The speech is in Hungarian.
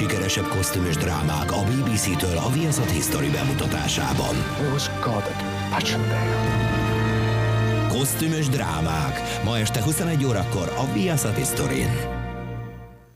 legsikeresebb kosztümös drámák a BBC-től a Viaszat History bemutatásában. Kosztümös drámák. Ma este 21 órakor a Viaszat History-n.